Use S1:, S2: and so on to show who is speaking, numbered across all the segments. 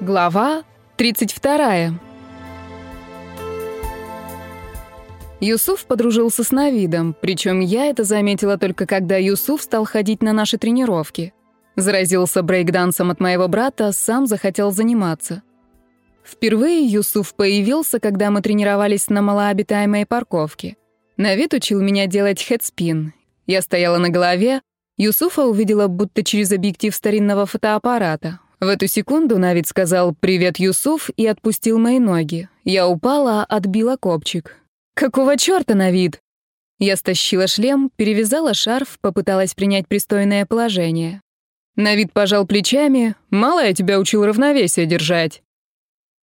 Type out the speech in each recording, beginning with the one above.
S1: Глава 32. Юсуф подружился с Навидом, причем я это заметила только когда Юсуф стал ходить на наши тренировки. Заразился брейкдансом от моего брата, сам захотел заниматься. Впервые Юсуф появился, когда мы тренировались на малообитаемой парковке. Навид учил меня делать хедспин. Я стояла на голове, Юсуфа увидела будто через объектив старинного фотоаппарата. В эту секунду Навид сказал «Привет, Юсуф» и отпустил мои ноги. Я упала, отбила копчик. «Какого чёрта, Навид?» Я стащила шлем, перевязала шарф, попыталась принять пристойное положение. Навид пожал плечами. «Мало я тебя учил равновесие держать».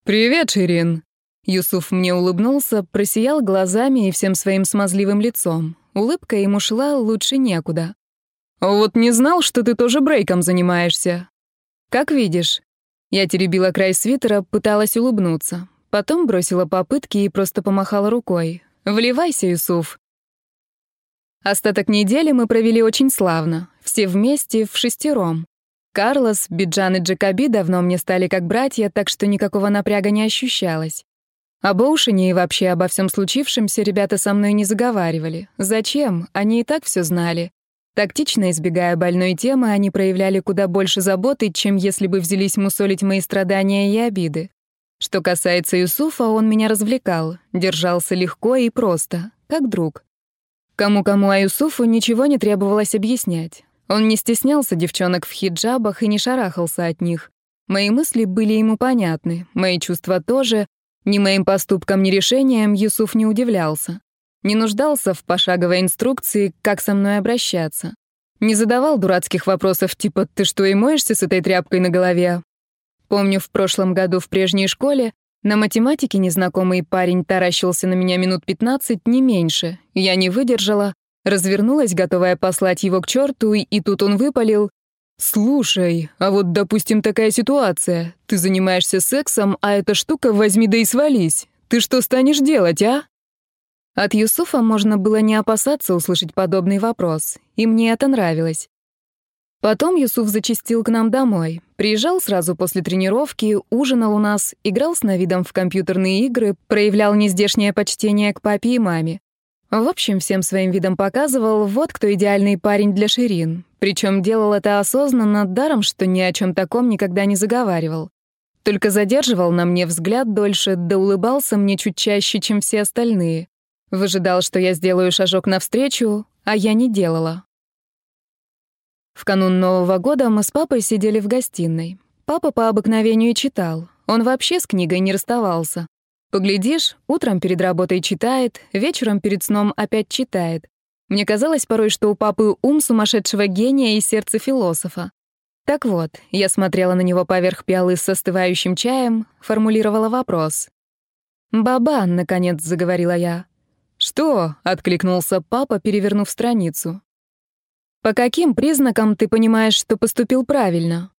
S1: «Привет, Ширин». Юсуф мне улыбнулся, просиял глазами и всем своим смазливым лицом. Улыбка ему шла лучше некуда. «Вот не знал, что ты тоже брейком занимаешься. «Как видишь». Я теребила край свитера, пыталась улыбнуться. Потом бросила попытки и просто помахала рукой. «Вливайся, Юсуф». Остаток недели мы провели очень славно. Все вместе, в шестером. Карлос, Биджан и Джекоби давно мне стали как братья, так что никакого напряга не ощущалось. Об Оушене и вообще обо всем случившемся ребята со мной не заговаривали. Зачем? Они и так все знали. Тактично избегая больной темы, они проявляли куда больше заботы, чем если бы взялись мусолить мои страдания и обиды. Что касается Юсуфа, он меня развлекал, держался легко и просто, как друг. Кому-кому, а Юсуфу ничего не требовалось объяснять. Он не стеснялся девчонок в хиджабах и не шарахался от них. Мои мысли были ему понятны, мои чувства тоже. Ни моим поступкам, ни решениям Юсуф не удивлялся. Не нуждался в пошаговой инструкции, как со мной обращаться. Не задавал дурацких вопросов типа «ты что и моешься с этой тряпкой на голове?». Помню, в прошлом году в прежней школе на математике незнакомый парень таращился на меня минут 15, не меньше. Я не выдержала, развернулась, готовая послать его к черту, и тут он выпалил. «Слушай, а вот, допустим, такая ситуация. Ты занимаешься сексом, а эта штука возьми да и свались. Ты что станешь делать, а?» От Юсуфа можно было не опасаться услышать подобный вопрос, и мне это нравилось. Потом Юсуф зачастил к нам домой. Приезжал сразу после тренировки, ужинал у нас, играл с Навидом в компьютерные игры, проявлял нездешнее почтение к папе и маме. В общем, всем своим видом показывал, вот кто идеальный парень для Ширин. Причем делал это осознанно, даром, что ни о чем таком никогда не заговаривал. Только задерживал на мне взгляд дольше, да улыбался мне чуть чаще, чем все остальные. Выжидал, что я сделаю шажок навстречу, а я не делала. В канун Нового года мы с папой сидели в гостиной. Папа по обыкновению читал. Он вообще с книгой не расставался. Поглядишь, утром перед работой читает, вечером перед сном опять читает. Мне казалось порой, что у папы ум сумасшедшего гения и сердце философа. Так вот, я смотрела на него поверх пиалы с остывающим чаем, формулировала вопрос. «Бабан», — наконец заговорила я, «Что?» — откликнулся папа, перевернув страницу. «По каким признакам ты понимаешь, что поступил правильно?»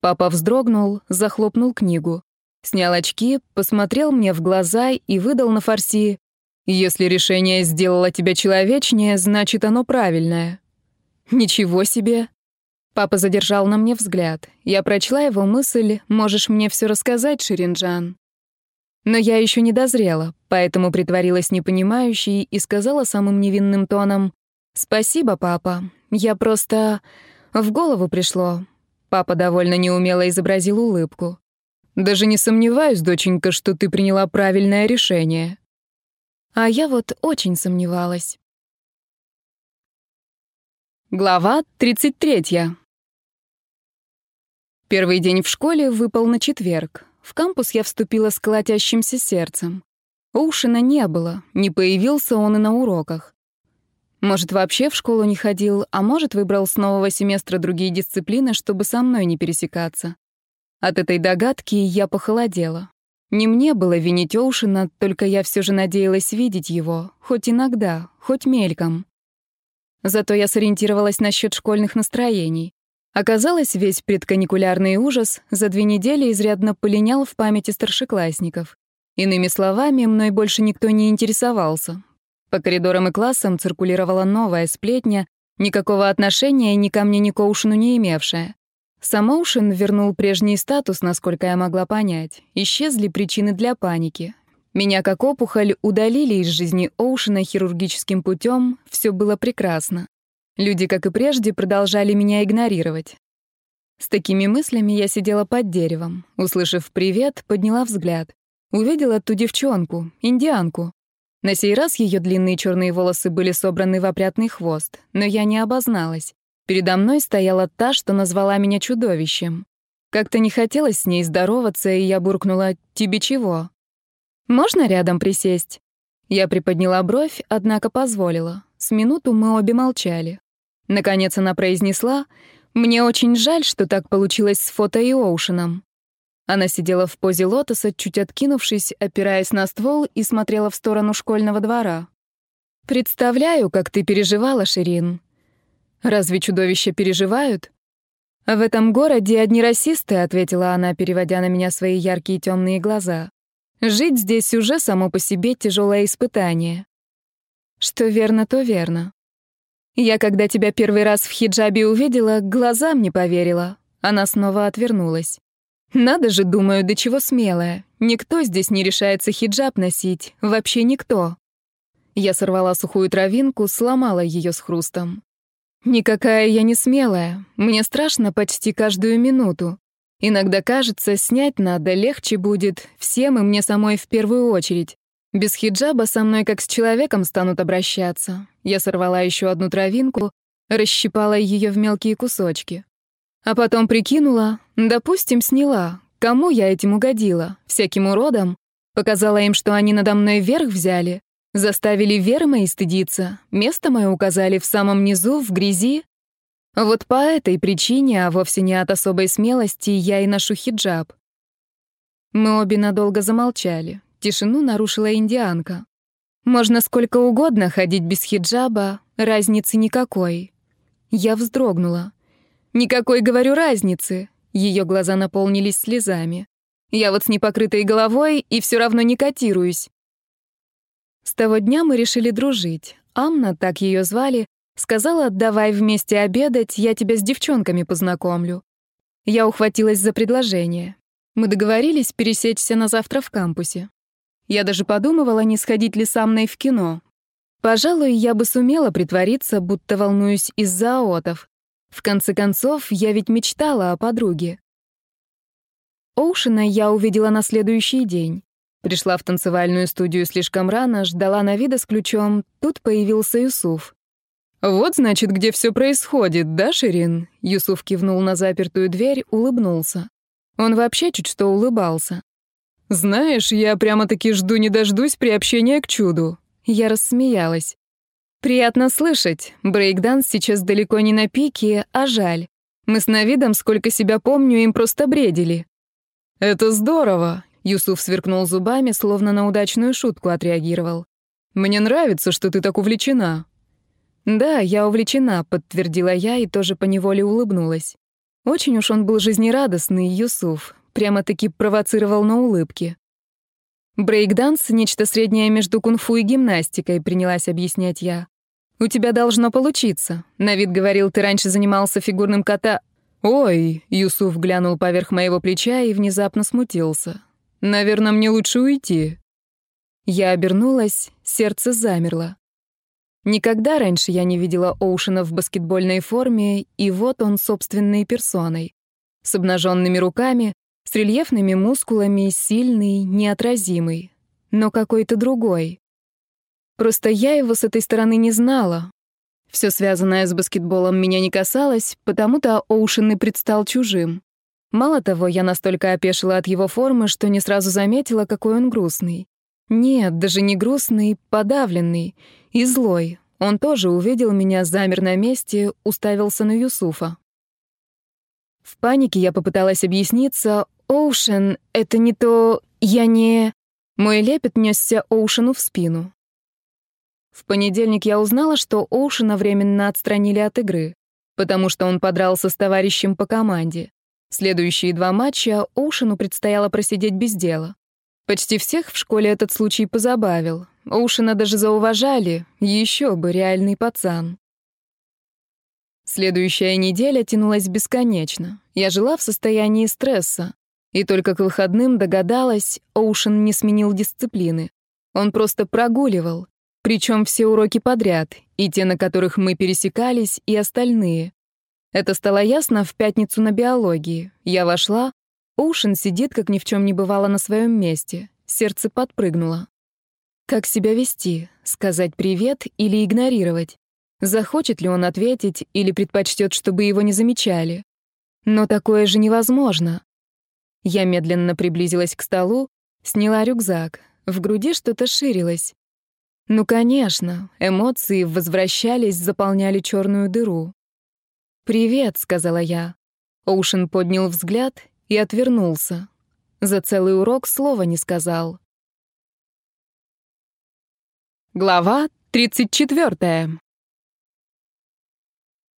S1: Папа вздрогнул, захлопнул книгу. Снял очки, посмотрел мне в глаза и выдал на фарси «Если решение сделало тебя человечнее, значит, оно правильное». «Ничего себе!» Папа задержал на мне взгляд. Я прочла его мысль «Можешь мне все рассказать, Ширинджан?» Но я еще не дозрела, поэтому притворилась непонимающей и сказала самым невинным тоном «Спасибо, папа. Я просто... в голову пришло». Папа довольно неумело изобразил улыбку. «Даже не сомневаюсь, доченька, что ты приняла правильное решение». А я вот очень сомневалась. Глава 33. Первый день в школе выпал на четверг. В кампус я вступила с колотящимся сердцем. Оушена не было, не появился он и на уроках. Может, вообще в школу не ходил, а может, выбрал с нового семестра другие дисциплины, чтобы со мной не пересекаться. От этой догадки я похолодела. Не мне было винить Оушена, только я все же надеялась видеть его, хоть иногда, хоть мельком. Зато я сориентировалась насчет школьных настроений. Оказалось, весь предканикулярный ужас за две недели изрядно полинял в памяти старшеклассников. Иными словами, мной больше никто не интересовался. По коридорам и классам циркулировала новая сплетня, никакого отношения ни ко мне, ни к Оушену не имевшая. Самоушен вернул прежний статус, насколько я могла понять. Исчезли причины для паники. Меня как опухоль удалили из жизни Оушена хирургическим путем, все было прекрасно. Люди, как и прежде, продолжали меня игнорировать. С такими мыслями я сидела под деревом. Услышав «привет», подняла взгляд. Увидела ту девчонку, индианку. На сей раз ее длинные черные волосы были собраны в опрятный хвост, но я не обозналась. Передо мной стояла та, что назвала меня чудовищем. Как-то не хотелось с ней здороваться, и я буркнула «Тебе чего?» «Можно рядом присесть?» Я приподняла бровь, однако позволила. С минуту мы обе молчали. Наконец она произнесла «Мне очень жаль, что так получилось с фото и Оушеном». Она сидела в позе лотоса, чуть откинувшись, опираясь на ствол и смотрела в сторону школьного двора. «Представляю, как ты переживала, Ширин. Разве чудовища переживают? В этом городе одни расисты, ответила она, переводя на меня свои яркие темные глаза. Жить здесь уже само по себе тяжелое испытание. Что верно, то верно. Я, когда тебя первый раз в хиджабе увидела, глазам не поверила. Она снова отвернулась. Надо же, думаю, до чего смелая. Никто здесь не решается хиджаб носить, вообще никто. Я сорвала сухую травинку, сломала ее с хрустом. Никакая я не смелая. Мне страшно почти каждую минуту. Иногда кажется, снять надо, легче будет, всем и мне самой в первую очередь. Без хиджаба со мной как с человеком станут обращаться. Я сорвала еще одну травинку, расщипала ее в мелкие кусочки. А потом прикинула, допустим, сняла. Кому я этим угодила? Всяким уродам? Показала им, что они надо мной верх взяли? Заставили веры мои стыдиться, место мое указали в самом низу, в грязи. Вот по этой причине, а вовсе не от особой смелости, я и ношу хиджаб. Мы обе надолго замолчали. Тишину нарушила индианка. Можно сколько угодно ходить без хиджаба, разницы никакой. Я вздрогнула. Никакой, говорю, разницы. Ее глаза наполнились слезами. Я вот с непокрытой головой и все равно не котируюсь. С того дня мы решили дружить. Амна, так ее звали, сказала, давай вместе обедать, я тебя с девчонками познакомлю. Я ухватилась за предложение. Мы договорились пересечься на завтра в кампусе. Я даже подумывала, не сходить ли со мной в кино. Пожалуй, я бы сумела притвориться, будто волнуюсь из-за аотов. В конце концов, я ведь мечтала о подруге. Оушена я увидела на следующий день. Пришла в танцевальную студию слишком рано, ждала на вида с ключом. Тут появился Юсуф. «Вот, значит, где все происходит, да, Ширин?» Юсуф кивнул на запертую дверь, улыбнулся. Он вообще чуть что улыбался. «Знаешь, я прямо-таки жду не дождусь приобщения к чуду». Я рассмеялась. «Приятно слышать. Брейкданс сейчас далеко не на пике, а жаль. Мы с Навидом, сколько себя помню, им просто бредили». «Это здорово. Юсуф сверкнул зубами, словно на удачную шутку отреагировал. «Мне нравится, что ты так увлечена». «Да, я увлечена», — подтвердила я и тоже поневоле улыбнулась. Очень уж он был жизнерадостный, Юсуф, прямо-таки провоцировал на улыбки. «Брейкданс — нечто среднее между кунг-фу и гимнастикой», — принялась объяснять я. «У тебя должно получиться. На вид говорил, ты раньше занимался фигурным кота...» «Ой!» — Юсуф глянул поверх моего плеча и внезапно смутился. Наверное, мне лучше уйти». Я обернулась, сердце замерло. Никогда раньше я не видела Оушена в баскетбольной форме, и вот он собственной персоной. С обнаженными руками, с рельефными мускулами, сильный, неотразимый. Но какой-то другой. Просто я его с этой стороны не знала. Все связанное с баскетболом меня не касалось, потому-то Оушен и предстал чужим. Мало того, я настолько опешила от его формы, что не сразу заметила, какой он грустный. Нет, даже не грустный, подавленный и злой. Он тоже увидел меня, замер на месте, уставился на Юсуфа. В панике я попыталась объясниться. «Оушен, это не то... Я не...» Мой лепет несся Оушену в спину. В понедельник я узнала, что Оушена временно отстранили от игры, потому что он подрался с товарищем по команде. Следующие два матча Оушену предстояло просидеть без дела. Почти всех в школе этот случай позабавил. Оушена даже зауважали, еще бы реальный пацан. Следующая неделя тянулась бесконечно. Я жила в состоянии стресса. И только к выходным догадалась, Оушен не сменил дисциплины. Он просто прогуливал. Причем все уроки подряд, и те, на которых мы пересекались, и остальные. Это стало ясно в пятницу на биологии. Я вошла, Оушен сидит, как ни в чем не бывало на своем месте. Сердце подпрыгнуло. Как себя вести? Сказать привет или игнорировать? Захочет ли он ответить или предпочтет, чтобы его не замечали? Но такое же невозможно. Я медленно приблизилась к столу, сняла рюкзак. В груди что-то ширилось. Ну, конечно, эмоции возвращались, заполняли черную дыру. «Привет», — сказала я. Оушен поднял взгляд и отвернулся. За целый урок слова не сказал. Глава 34.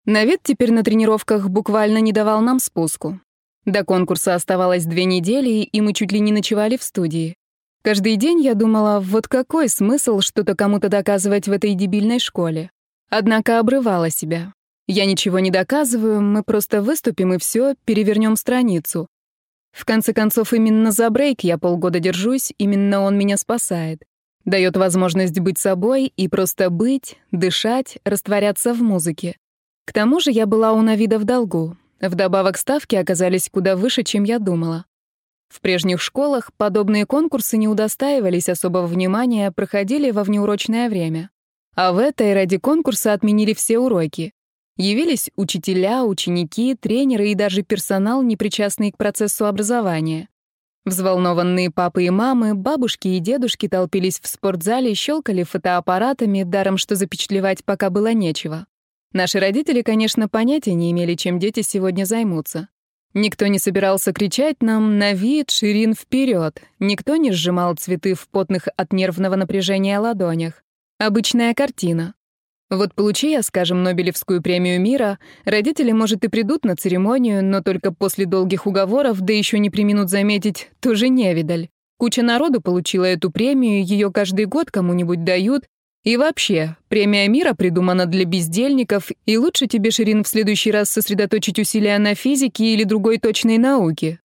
S1: Навет теперь на тренировках буквально не давал нам спуску. До конкурса оставалось две недели, и мы чуть ли не ночевали в студии. Каждый день я думала, вот какой смысл что-то кому-то доказывать в этой дебильной школе. Однако обрывала себя. Я ничего не доказываю, мы просто выступим и все, перевернем страницу. В конце концов, именно за брейк я полгода держусь, именно он меня спасает. Дает возможность быть собой и просто быть, дышать, растворяться в музыке. К тому же я была у Навида в долгу. Вдобавок ставки оказались куда выше, чем я думала. В прежних школах подобные конкурсы не удостаивались особого внимания, проходили во внеурочное время. А в этой ради конкурса отменили все уроки. Явились учителя, ученики, тренеры и даже персонал, не причастный к процессу образования. Взволнованные папы и мамы, бабушки и дедушки толпились в спортзале, щелкали фотоаппаратами, даром что запечатлевать пока было нечего. Наши родители, конечно, понятия не имели, чем дети сегодня займутся. Никто не собирался кричать нам «на вид, Ширин, вперед!» Никто не сжимал цветы в потных от нервного напряжения ладонях. Обычная картина. Вот получи я, скажем, Нобелевскую премию мира, родители, может, и придут на церемонию, но только после долгих уговоров, да еще не приминут заметить, тоже невидаль. Куча народу получила эту премию, ее каждый год кому-нибудь дают. И вообще, премия мира придумана для бездельников, и лучше тебе, Ширин, в следующий раз сосредоточить усилия на физике или другой точной науке.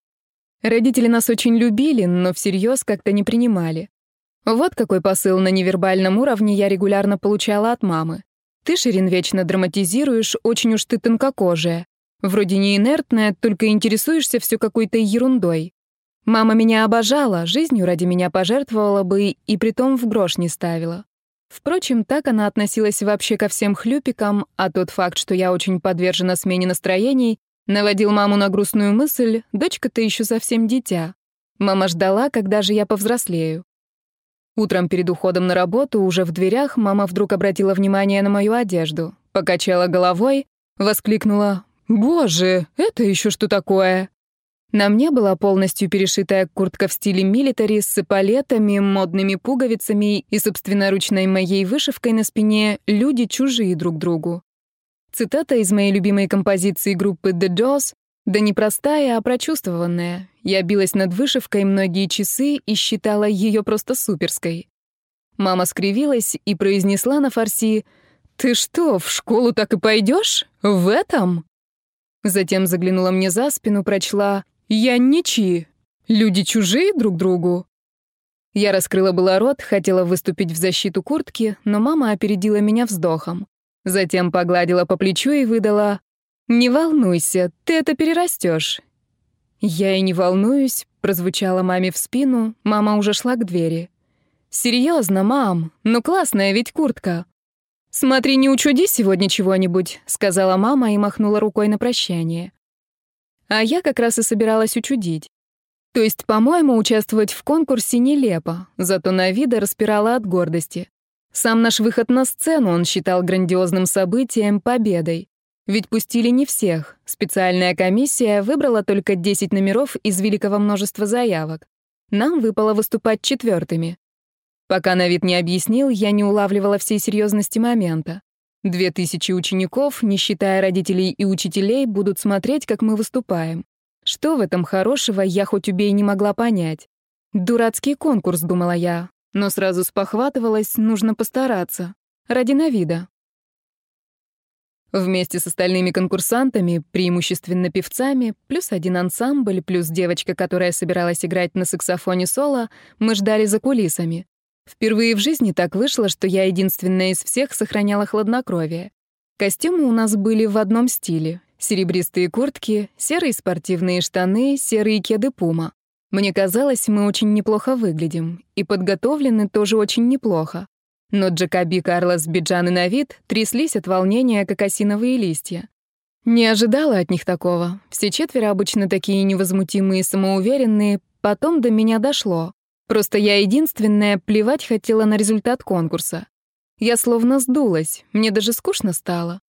S1: Родители нас очень любили, но всерьез как-то не принимали. Вот какой посыл на невербальном уровне я регулярно получала от мамы. Ты, Ширин, вечно драматизируешь, очень уж ты тонкокожая. Вроде не инертная, только интересуешься все какой-то ерундой. Мама меня обожала, жизнью ради меня пожертвовала бы и притом в грош не ставила. Впрочем, так она относилась вообще ко всем хлюпикам, а тот факт, что я очень подвержена смене настроений, наводил маму на грустную мысль, дочка-то еще совсем дитя. Мама ждала, когда же я повзрослею. Утром перед уходом на работу, уже в дверях, мама вдруг обратила внимание на мою одежду, покачала головой, воскликнула «Боже, это еще что такое?» На мне была полностью перешитая куртка в стиле милитари с эполетами, модными пуговицами и собственноручной моей вышивкой на спине «Люди чужие друг другу». Цитата из моей любимой композиции группы The Doors да не простая, а прочувствованная. Я билась над вышивкой многие часы и считала ее просто суперской. Мама скривилась и произнесла на фарси «Ты что, в школу так и пойдешь? В этом?» Затем заглянула мне за спину, прочла «Я ничьи. Люди чужие друг другу». Я раскрыла было рот, хотела выступить в защиту куртки, но мама опередила меня вздохом. Затем погладила по плечу и выдала «Не волнуйся, ты это перерастешь». «Я и не волнуюсь», — прозвучала маме в спину, мама уже шла к двери. «Серьезно, мам, ну классная ведь куртка». «Смотри, не учуди сегодня чего-нибудь», — сказала мама и махнула рукой на прощание. А я как раз и собиралась учудить. То есть, по-моему, участвовать в конкурсе нелепо, зато на вида распирала от гордости. Сам наш выход на сцену он считал грандиозным событием, победой. Ведь пустили не всех. Специальная комиссия выбрала только 10 номеров из великого множества заявок. Нам выпало выступать четвертыми. Пока на вид не объяснил, я не улавливала всей серьезности момента. Две тысячи учеников, не считая родителей и учителей, будут смотреть, как мы выступаем. Что в этом хорошего, я хоть убей не могла понять. Дурацкий конкурс, думала я, но сразу спохватывалась, нужно постараться. Ради Навида. Вместе с остальными конкурсантами, преимущественно певцами, плюс один ансамбль, плюс девочка, которая собиралась играть на саксофоне соло, мы ждали за кулисами. Впервые в жизни так вышло, что я единственная из всех сохраняла хладнокровие. Костюмы у нас были в одном стиле. Серебристые куртки, серые спортивные штаны, серые кеды пума. Мне казалось, мы очень неплохо выглядим, и подготовлены тоже очень неплохо. Но Джакоби, Карлос, Биджан и Навид тряслись от волнения, как осиновые листья. Не ожидала от них такого. Все четверо обычно такие невозмутимые и самоуверенные. Потом до меня дошло. Просто я единственная плевать хотела на результат конкурса. Я словно сдулась, мне даже скучно стало.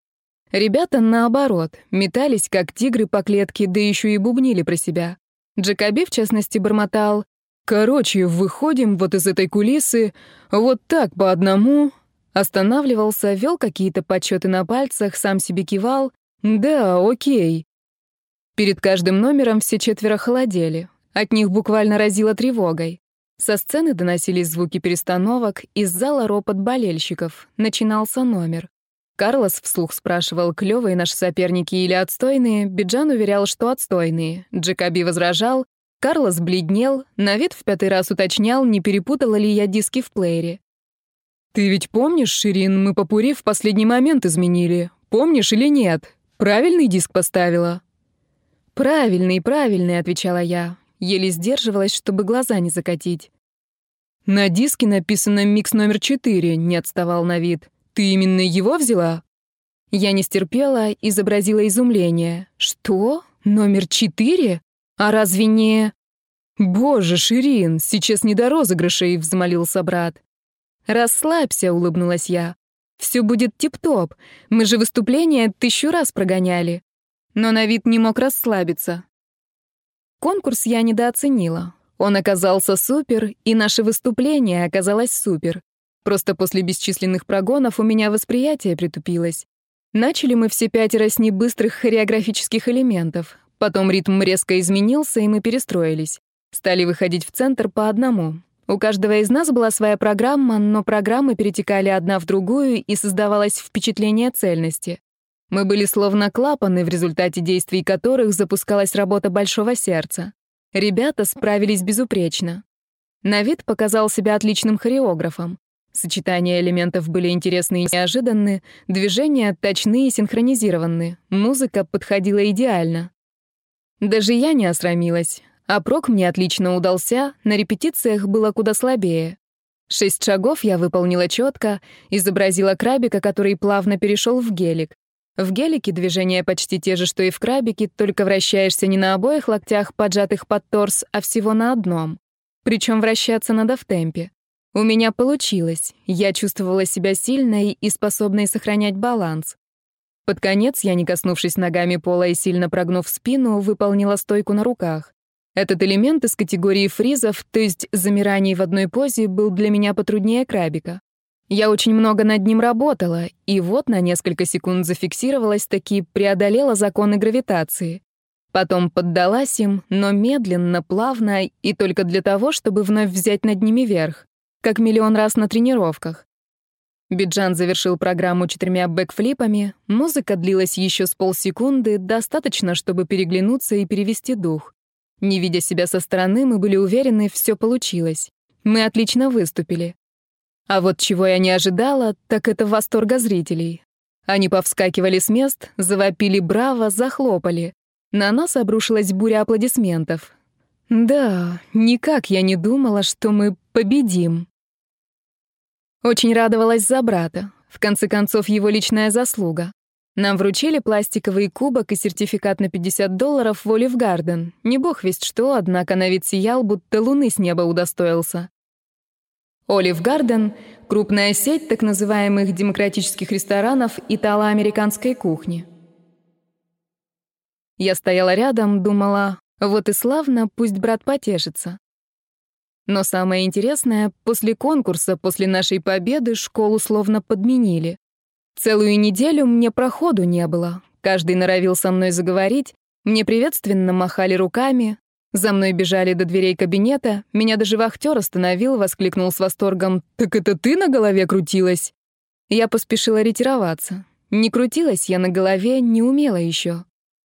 S1: Ребята, наоборот, метались, как тигры по клетке, да еще и бубнили про себя. Джакоби, в частности, бормотал Короче, выходим вот из этой кулисы, вот так по одному. Останавливался, вел какие-то подсчеты на пальцах, сам себе кивал. Да, окей. Перед каждым номером все четверо холодели. От них буквально разило тревогой. Со сцены доносились звуки перестановок, из зала ропот болельщиков. Начинался номер. Карлос вслух спрашивал, клёвые наши соперники или отстойные. Биджан уверял, что отстойные. Джекоби возражал, Карлос бледнел, на вид в пятый раз уточнял, не перепутала ли я диски в плеере. «Ты ведь помнишь, Ширин, мы попури в последний момент изменили. Помнишь или нет? Правильный диск поставила?» «Правильный, правильный», — отвечала я. Еле сдерживалась, чтобы глаза не закатить. «На диске написано «Микс номер четыре», — не отставал на вид. «Ты именно его взяла?» Я не стерпела, изобразила изумление. «Что? Номер четыре? А разве не...» «Боже, Ширин, сейчас не до розыгрышей», — взмолился брат. «Расслабься», — улыбнулась я. «Все будет тип-топ. Мы же выступление тысячу раз прогоняли». Но на вид не мог расслабиться. Конкурс я недооценила. Он оказался супер, и наше выступление оказалось супер. Просто после бесчисленных прогонов у меня восприятие притупилось. Начали мы все пятеро с небыстрых хореографических элементов. Потом ритм резко изменился, и мы перестроились. Стали выходить в центр по одному. У каждого из нас была своя программа, но программы перетекали одна в другую, и создавалось впечатление цельности. Мы были словно клапаны, в результате действий которых запускалась работа большого сердца. Ребята справились безупречно. На вид показал себя отличным хореографом. Сочетания элементов были интересны и неожиданны, движения точны и синхронизированы, музыка подходила идеально. Даже я не осрамилась. А прок мне отлично удался, на репетициях было куда слабее. Шесть шагов я выполнила четко, изобразила крабика, который плавно перешел в гелик. В гелике движения почти те же, что и в крабике, только вращаешься не на обоих локтях, поджатых под торс, а всего на одном. Причем вращаться надо в темпе. У меня получилось. Я чувствовала себя сильной и способной сохранять баланс. Под конец я, не коснувшись ногами пола и сильно прогнув спину, выполнила стойку на руках. Этот элемент из категории фризов, то есть замираний в одной позе, был для меня потруднее крабика. Я очень много над ним работала, и вот на несколько секунд зафиксировалась, таки преодолела законы гравитации. Потом поддалась им, но медленно, плавно, и только для того, чтобы вновь взять над ними верх, как миллион раз на тренировках. Биджан завершил программу четырьмя бэкфлипами, музыка длилась еще с полсекунды, достаточно, чтобы переглянуться и перевести дух. Не видя себя со стороны, мы были уверены, все получилось. Мы отлично выступили. А вот чего я не ожидала, так это восторга зрителей. Они повскакивали с мест, завопили браво, захлопали. На нас обрушилась буря аплодисментов. Да, никак я не думала, что мы победим. Очень радовалась за брата. В конце концов, его личная заслуга. Нам вручили пластиковый кубок и сертификат на 50 долларов в Олив Гарден. Не бог весть что, однако на вид сиял, будто луны с неба удостоился. Олив Гарден — крупная сеть так называемых демократических ресторанов итало-американской кухни. Я стояла рядом, думала, вот и славно, пусть брат потешится. Но самое интересное, после конкурса, после нашей победы, школу словно подменили. Целую неделю мне проходу не было. Каждый норовил со мной заговорить, мне приветственно махали руками, за мной бежали до дверей кабинета, меня даже вахтер остановил, воскликнул с восторгом «Так это ты на голове крутилась?» Я поспешила ретироваться. Не крутилась я на голове, не умела еще.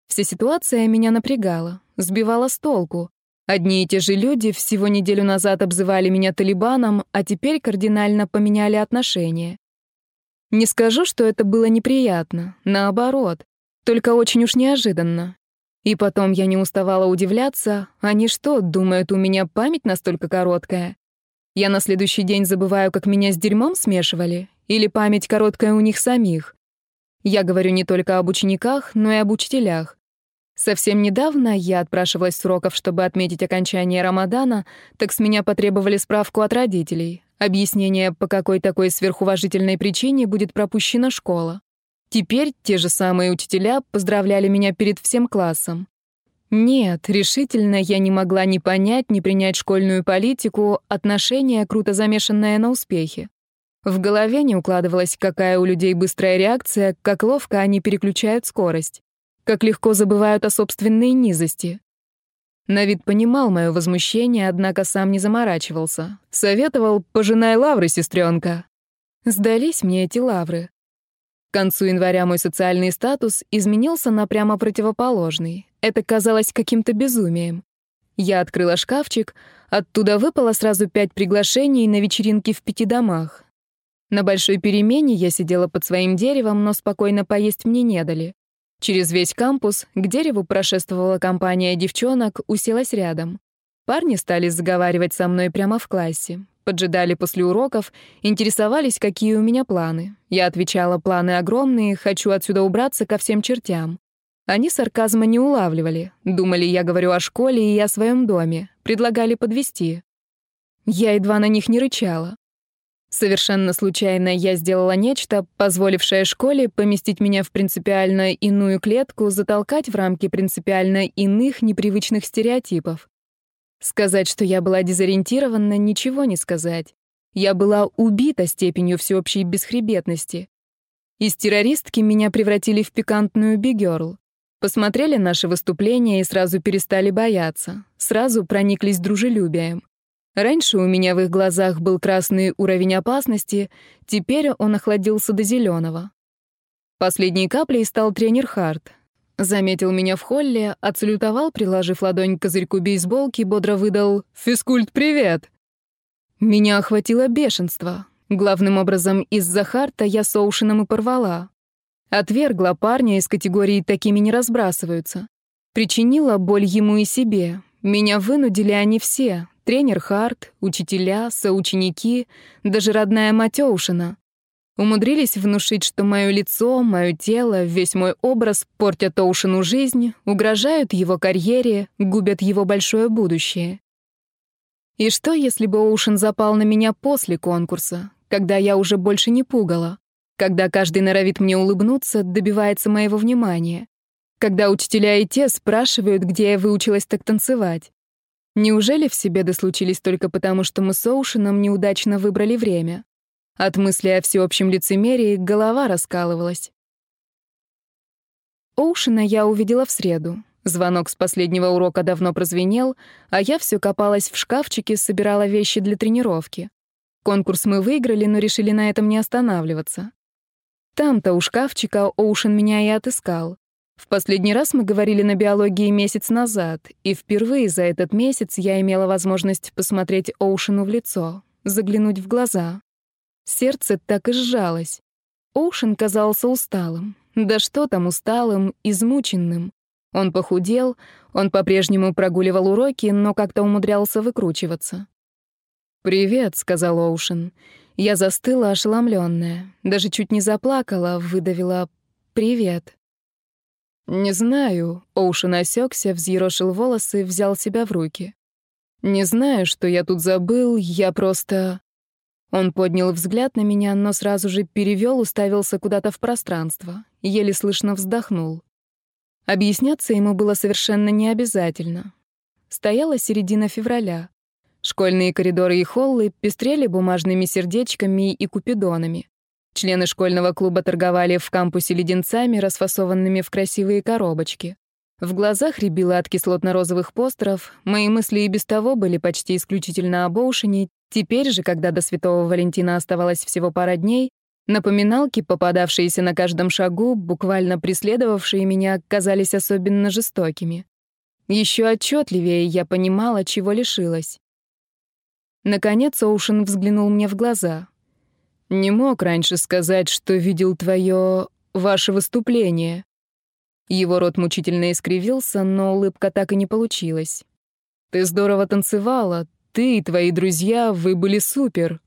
S1: Вся ситуация меня напрягала, сбивала с толку. Одни и те же люди всего неделю назад обзывали меня талибаном, а теперь кардинально поменяли отношения. Не скажу, что это было неприятно, наоборот, только очень уж неожиданно. И потом я не уставала удивляться, они что, думают, у меня память настолько короткая? Я на следующий день забываю, как меня с дерьмом смешивали? Или память короткая у них самих? Я говорю не только об учениках, но и об учителях. Совсем недавно я отпрашивалась с уроков, чтобы отметить окончание Рамадана, так с меня потребовали справку от родителей, объяснение, по какой такой сверхуважительной причине будет пропущена школа. Теперь те же самые учителя поздравляли меня перед всем классом. Нет, решительно я не могла ни понять, ни принять школьную политику, отношение, круто замешанное на успехе. В голове не укладывалось, какая у людей быстрая реакция, как ловко они переключают скорость как легко забывают о собственной низости. Навид понимал мое возмущение, однако сам не заморачивался. Советовал «пожинай лавры, сестренка». Сдались мне эти лавры. К концу января мой социальный статус изменился на прямо противоположный. Это казалось каким-то безумием. Я открыла шкафчик, оттуда выпало сразу пять приглашений на вечеринки в пяти домах. На большой перемене я сидела под своим деревом, но спокойно поесть мне не дали. Через весь кампус к дереву прошествовала компания девчонок, уселась рядом. Парни стали заговаривать со мной прямо в классе. Поджидали после уроков, интересовались, какие у меня планы. Я отвечала, планы огромные, хочу отсюда убраться ко всем чертям. Они сарказма не улавливали. Думали, я говорю о школе и о своем доме. Предлагали подвести. Я едва на них не рычала. Совершенно случайно я сделала нечто, позволившее школе поместить меня в принципиально иную клетку, затолкать в рамки принципиально иных непривычных стереотипов. Сказать, что я была дезориентирована, ничего не сказать. Я была убита степенью всеобщей бесхребетности. Из террористки меня превратили в пикантную бигерл. Посмотрели наши выступления и сразу перестали бояться, сразу прониклись дружелюбием. Раньше у меня в их глазах был красный уровень опасности, теперь он охладился до зеленого. Последней каплей стал тренер Харт. Заметил меня в холле, отсалютовал, приложив ладонь к козырьку бейсболки, бодро выдал «Физкульт, привет!». Меня охватило бешенство. Главным образом из-за Харта я с Оушеном и порвала. Отвергла парня из категории «такими не разбрасываются». Причинила боль ему и себе. Меня вынудили они все, Тренер Харт, учителя, соученики, даже родная мать Оушена. Умудрились внушить, что мое лицо, мое тело, весь мой образ портят Оушену жизнь, угрожают его карьере, губят его большое будущее. И что, если бы Оушен запал на меня после конкурса, когда я уже больше не пугала, когда каждый норовит мне улыбнуться, добивается моего внимания, когда учителя и те спрашивают, где я выучилась так танцевать, Неужели все беды случились только потому, что мы с Оушеном неудачно выбрали время? От мысли о всеобщем лицемерии голова раскалывалась. Оушена я увидела в среду. Звонок с последнего урока давно прозвенел, а я все копалась в шкафчике, собирала вещи для тренировки. Конкурс мы выиграли, но решили на этом не останавливаться. Там-то у шкафчика Оушен меня и отыскал. В последний раз мы говорили на биологии месяц назад, и впервые за этот месяц я имела возможность посмотреть Оушену в лицо, заглянуть в глаза. Сердце так и сжалось. Оушен казался усталым. Да что там усталым, измученным. Он похудел, он по-прежнему прогуливал уроки, но как-то умудрялся выкручиваться. «Привет», — сказал Оушен. Я застыла, ошеломленная, даже чуть не заплакала, выдавила «привет». «Не знаю», — Оушен осекся, взъерошил волосы, взял себя в руки. «Не знаю, что я тут забыл, я просто...» Он поднял взгляд на меня, но сразу же перевел, уставился куда-то в пространство, еле слышно вздохнул. Объясняться ему было совершенно не обязательно. Стояла середина февраля. Школьные коридоры и холлы пестрели бумажными сердечками и купидонами. Члены школьного клуба торговали в кампусе леденцами, расфасованными в красивые коробочки. В глазах рябило от кислотно-розовых постеров, мои мысли и без того были почти исключительно об Оушене, теперь же, когда до Святого Валентина оставалось всего пара дней, Напоминалки, попадавшиеся на каждом шагу, буквально преследовавшие меня, казались особенно жестокими. Еще отчетливее я понимала, чего лишилась. Наконец Оушен взглянул мне в глаза. «Не мог раньше сказать, что видел твое... ваше выступление». Его рот мучительно искривился, но улыбка так и не получилась. «Ты здорово танцевала. Ты и твои друзья, вы были супер».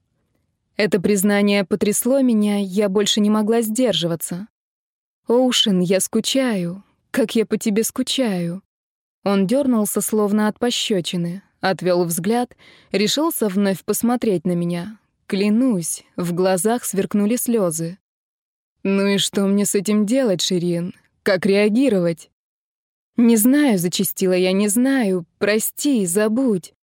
S1: Это признание потрясло меня, я больше не могла сдерживаться. «Оушен, я скучаю. Как я по тебе скучаю». Он дернулся, словно от пощечины, отвел взгляд, решился вновь посмотреть на меня. Клянусь, в глазах сверкнули слезы. «Ну и что мне с этим делать, Ширин? Как реагировать?» «Не знаю», — зачастила я, — «не знаю. Прости, забудь».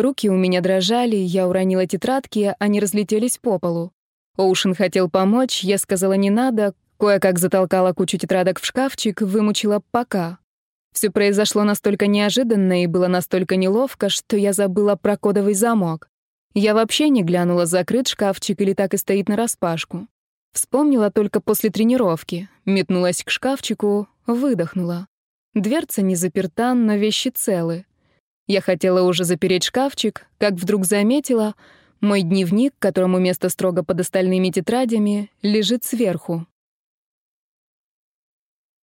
S1: Руки у меня дрожали, я уронила тетрадки, они разлетелись по полу. Оушен хотел помочь, я сказала «не надо», кое-как затолкала кучу тетрадок в шкафчик, вымучила «пока». Все произошло настолько неожиданно и было настолько неловко, что я забыла про кодовый замок. Я вообще не глянула, закрыт шкафчик или так и стоит нараспашку. Вспомнила только после тренировки. Метнулась к шкафчику, выдохнула. Дверца не заперта, но вещи целы. Я хотела уже запереть шкафчик, как вдруг заметила, мой дневник, которому место строго под остальными тетрадями, лежит сверху.